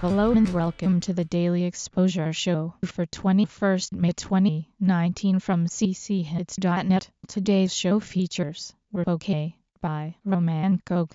Hello and welcome to the Daily Exposure Show for 21st May 2019 from cchits.net. Today's show features We're OK by Roman Coke.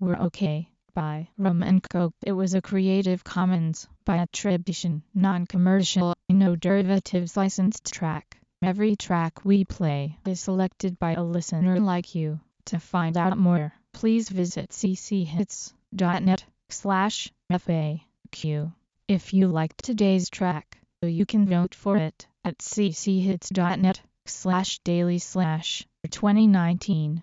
We're OK by Roman Coke. It was a Creative Commons by attribution, non-commercial, no derivatives licensed track. Every track we play is selected by a listener like you. To find out more, please visit cchits.net slash FAQ. If you liked today's track, you can vote for it at cchits.net slash daily slash 2019